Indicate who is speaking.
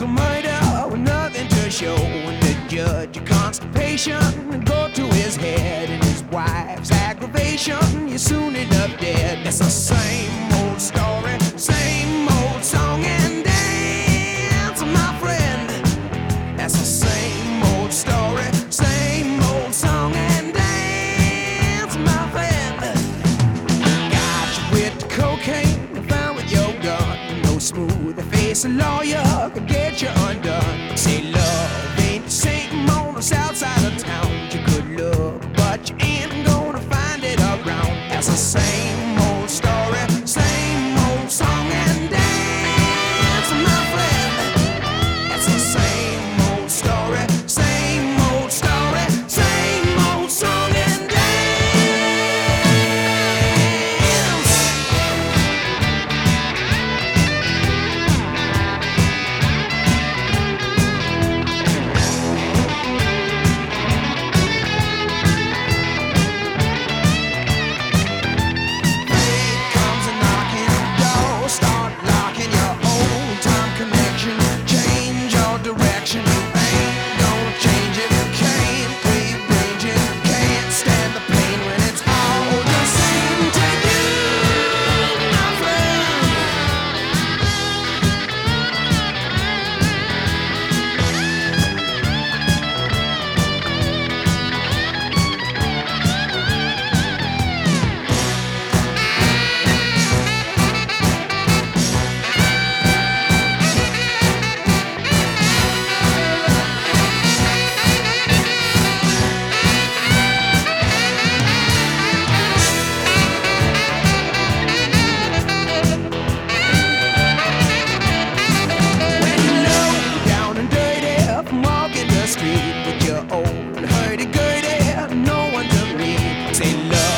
Speaker 1: Coincidental murder with nothing to show. And the judge, your constipation, And go to his head. And his wife's aggravation, you soon end up dead. That's the same smooth face lawyer could get you undone. Say love ain't the same on the south side of town. You could look, but you ain't gonna find it around. That's the same say love.